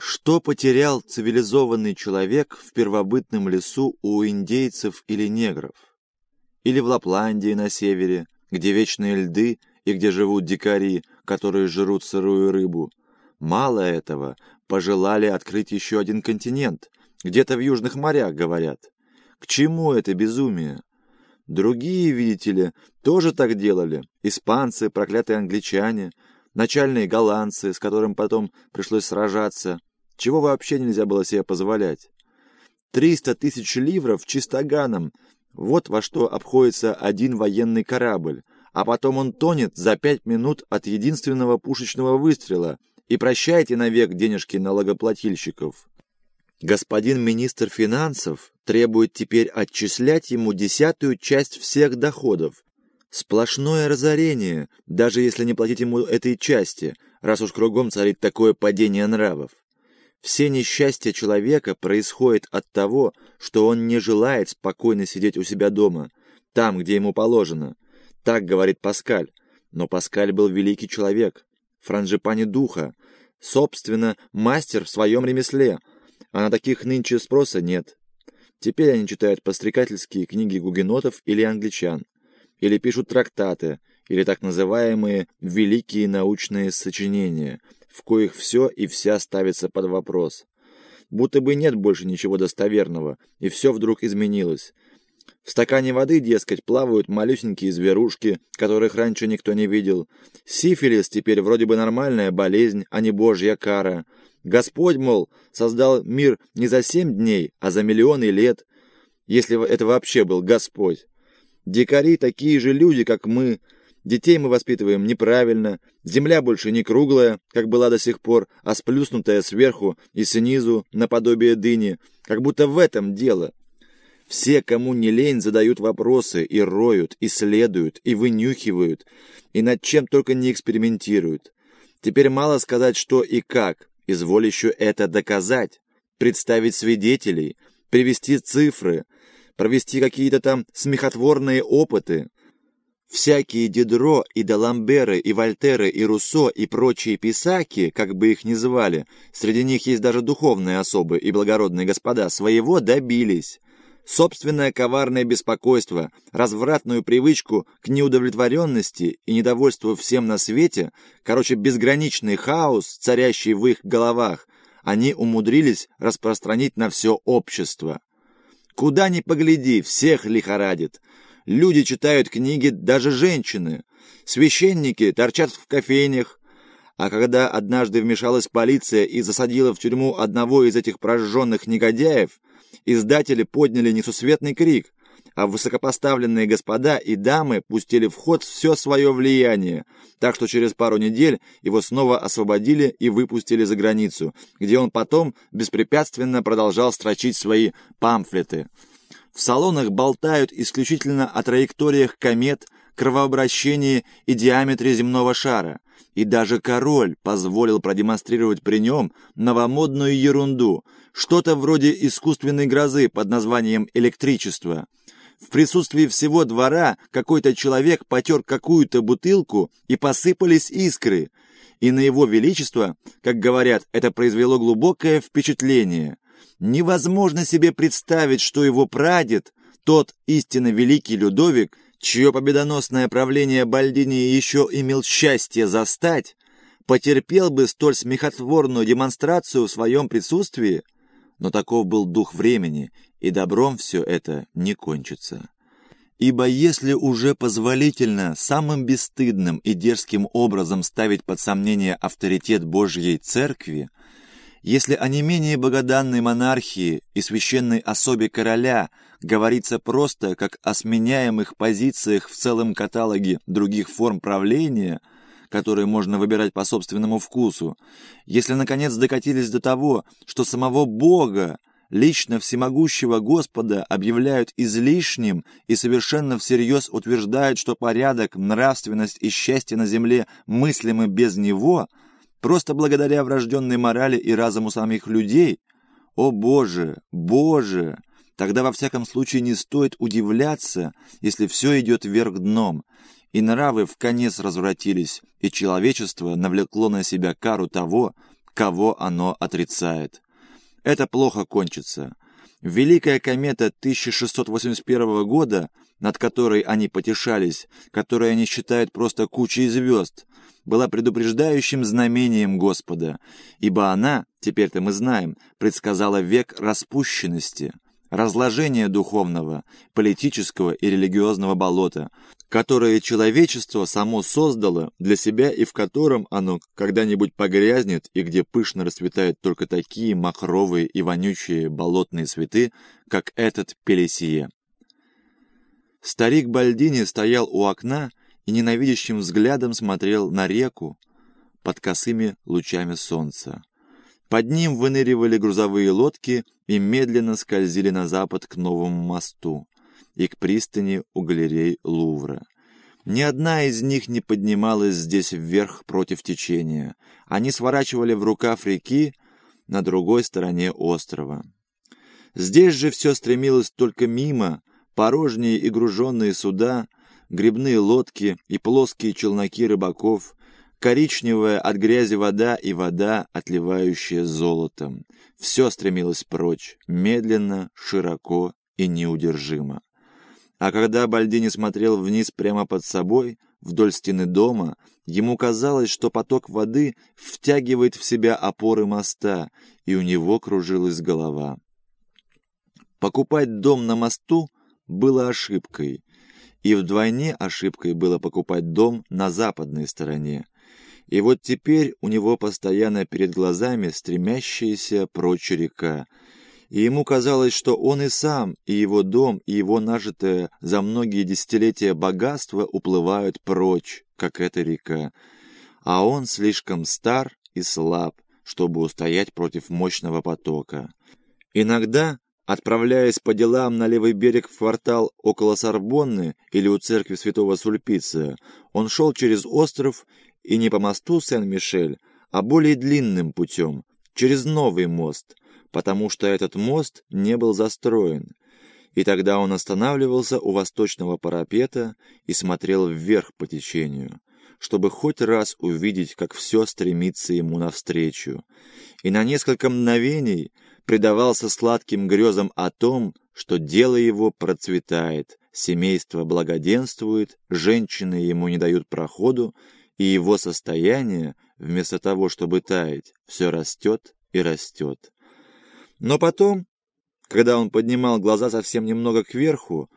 Что потерял цивилизованный человек в первобытном лесу у индейцев или негров? Или в Лапландии на севере, где вечные льды и где живут дикари, которые жрут сырую рыбу? Мало этого, пожелали открыть еще один континент, где-то в южных морях, говорят. К чему это безумие? Другие, видите ли, тоже так делали. Испанцы, проклятые англичане, начальные голландцы, с которым потом пришлось сражаться, чего вообще нельзя было себе позволять. Триста тысяч ливров чистоганом – вот во что обходится один военный корабль, а потом он тонет за пять минут от единственного пушечного выстрела, и прощайте навек денежки налогоплательщиков. Господин министр финансов требует теперь отчислять ему десятую часть всех доходов. Сплошное разорение, даже если не платить ему этой части, раз уж кругом царит такое падение нравов. Все несчастья человека происходят от того, что он не желает спокойно сидеть у себя дома, там, где ему положено. Так говорит Паскаль. Но Паскаль был великий человек, франжипани духа, собственно, мастер в своем ремесле, а на таких нынче спроса нет. Теперь они читают пострекательские книги гугенотов или англичан, или пишут трактаты, или так называемые «великие научные сочинения», в коих все и вся ставится под вопрос. Будто бы нет больше ничего достоверного, и все вдруг изменилось. В стакане воды, дескать, плавают малюсенькие зверушки, которых раньше никто не видел. Сифилис теперь вроде бы нормальная болезнь, а не божья кара. Господь, мол, создал мир не за семь дней, а за миллионы лет, если это вообще был Господь. Дикари такие же люди, как мы, Детей мы воспитываем неправильно, земля больше не круглая, как была до сих пор, а сплюснутая сверху и снизу, наподобие дыни, как будто в этом дело. Все, кому не лень, задают вопросы и роют, исследуют, и вынюхивают, и над чем только не экспериментируют. Теперь мало сказать, что и как, изволь еще это доказать, представить свидетелей, привести цифры, провести какие-то там смехотворные опыты, Всякие Дидро и Даламберы и Вольтеры и Руссо и прочие писаки, как бы их ни звали, среди них есть даже духовные особы и благородные господа, своего добились. Собственное коварное беспокойство, развратную привычку к неудовлетворенности и недовольству всем на свете, короче, безграничный хаос, царящий в их головах, они умудрились распространить на все общество. Куда ни погляди, всех лихорадит. Люди читают книги, даже женщины. Священники торчат в кофейнях. А когда однажды вмешалась полиция и засадила в тюрьму одного из этих прожженных негодяев, издатели подняли несусветный крик, а высокопоставленные господа и дамы пустили в ход все свое влияние, так что через пару недель его снова освободили и выпустили за границу, где он потом беспрепятственно продолжал строчить свои памфлеты. В салонах болтают исключительно о траекториях комет, кровообращении и диаметре земного шара. И даже король позволил продемонстрировать при нем новомодную ерунду, что-то вроде искусственной грозы под названием электричество. В присутствии всего двора какой-то человек потер какую-то бутылку, и посыпались искры. И на его величество, как говорят, это произвело глубокое впечатление – Невозможно себе представить, что его прадед, тот истинно великий Людовик, чье победоносное правление Бальдини еще имел счастье застать, потерпел бы столь смехотворную демонстрацию в своем присутствии, но таков был дух времени, и добром все это не кончится. Ибо если уже позволительно самым бесстыдным и дерзким образом ставить под сомнение авторитет Божьей Церкви, если о не менее богоданной монархии и священной особе короля говорится просто как о сменяемых позициях в целом каталоге других форм правления, которые можно выбирать по собственному вкусу, если, наконец, докатились до того, что самого Бога, лично всемогущего Господа, объявляют излишним и совершенно всерьез утверждают, что порядок, нравственность и счастье на земле мыслимы без Него – Просто благодаря врожденной морали и разуму самих людей? О Боже, Боже! Тогда во всяком случае не стоит удивляться, если все идет вверх дном, и нравы в конец развратились, и человечество навлекло на себя кару того, кого оно отрицает. Это плохо кончится. Великая комета 1681 года, над которой они потешались, которую они считают просто кучей звезд, была предупреждающим знамением Господа, ибо она, теперь-то мы знаем, предсказала век распущенности, разложения духовного, политического и религиозного болота, которое человечество само создало для себя и в котором оно когда-нибудь погрязнет и где пышно расцветают только такие махровые и вонючие болотные цветы, как этот Пелесие. Старик Бальдини стоял у окна и ненавидящим взглядом смотрел на реку под косыми лучами солнца. Под ним выныривали грузовые лодки и медленно скользили на запад к новому мосту и к пристани у галерей Лувра. Ни одна из них не поднималась здесь вверх против течения. Они сворачивали в рукав реки на другой стороне острова. Здесь же все стремилось только мимо, порожние и груженные суда, грибные лодки и плоские челноки рыбаков, коричневая от грязи вода и вода, отливающая золотом. Все стремилось прочь, медленно, широко и неудержимо. А когда Бальдини смотрел вниз прямо под собой, вдоль стены дома, ему казалось, что поток воды втягивает в себя опоры моста, и у него кружилась голова. Покупать дом на мосту было ошибкой, и вдвойне ошибкой было покупать дом на западной стороне. И вот теперь у него постоянно перед глазами стремящаяся прочь река, и ему казалось, что он и сам, и его дом, и его нажитое за многие десятилетия богатство уплывают прочь, как эта река. А он слишком стар и слаб, чтобы устоять против мощного потока. Иногда, отправляясь по делам на левый берег в квартал около Сорбонны или у церкви святого Сульпиция, он шел через остров и не по мосту Сен-Мишель, а более длинным путем, через новый мост – потому что этот мост не был застроен. И тогда он останавливался у восточного парапета и смотрел вверх по течению, чтобы хоть раз увидеть, как все стремится ему навстречу. И на несколько мгновений предавался сладким грезам о том, что дело его процветает, семейство благоденствует, женщины ему не дают проходу, и его состояние, вместо того, чтобы таять, все растет и растет. Но потом, когда он поднимал глаза совсем немного кверху,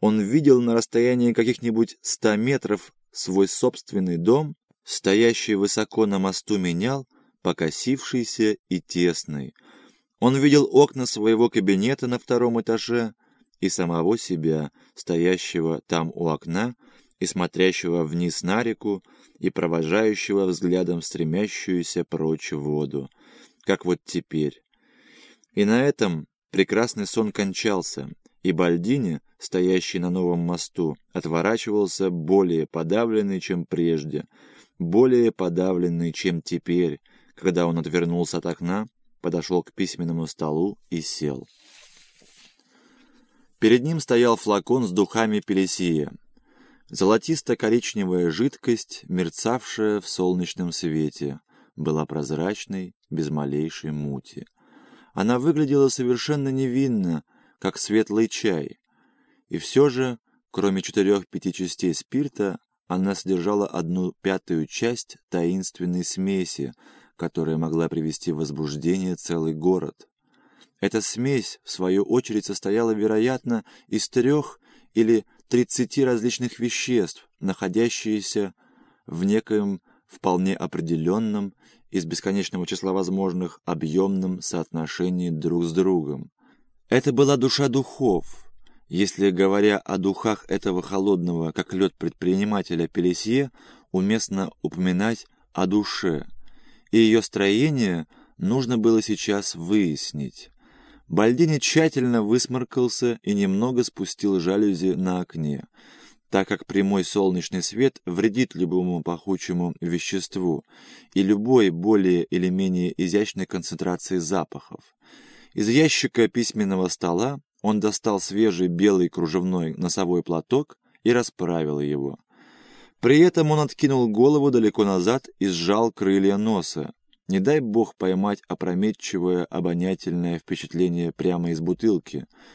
он видел на расстоянии каких-нибудь ста метров свой собственный дом, стоящий высоко на мосту менял, покосившийся и тесный. Он видел окна своего кабинета на втором этаже и самого себя, стоящего там у окна и смотрящего вниз на реку и провожающего взглядом стремящуюся прочь воду, как вот теперь. И на этом прекрасный сон кончался, и Бальдини, стоящий на новом мосту, отворачивался более подавленный, чем прежде, более подавленный, чем теперь, когда он отвернулся от окна, подошел к письменному столу и сел. Перед ним стоял флакон с духами Пелесия. Золотисто-коричневая жидкость, мерцавшая в солнечном свете, была прозрачной, без малейшей мути. Она выглядела совершенно невинно, как светлый чай. И все же, кроме четырех-пяти частей спирта, она содержала одну пятую часть таинственной смеси, которая могла привести в возбуждение целый город. Эта смесь, в свою очередь, состояла, вероятно, из трех или тридцати различных веществ, находящихся в некоем вполне определенном из бесконечного числа возможных объемном соотношении друг с другом. Это была душа духов. Если, говоря о духах этого холодного, как лед предпринимателя Пелесье, уместно упоминать о душе. И ее строение нужно было сейчас выяснить. Бальдини тщательно высморкался и немного спустил жалюзи на окне так как прямой солнечный свет вредит любому пахучему веществу и любой более или менее изящной концентрации запахов. Из ящика письменного стола он достал свежий белый кружевной носовой платок и расправил его. При этом он откинул голову далеко назад и сжал крылья носа. Не дай бог поймать опрометчивое обонятельное впечатление прямо из бутылки.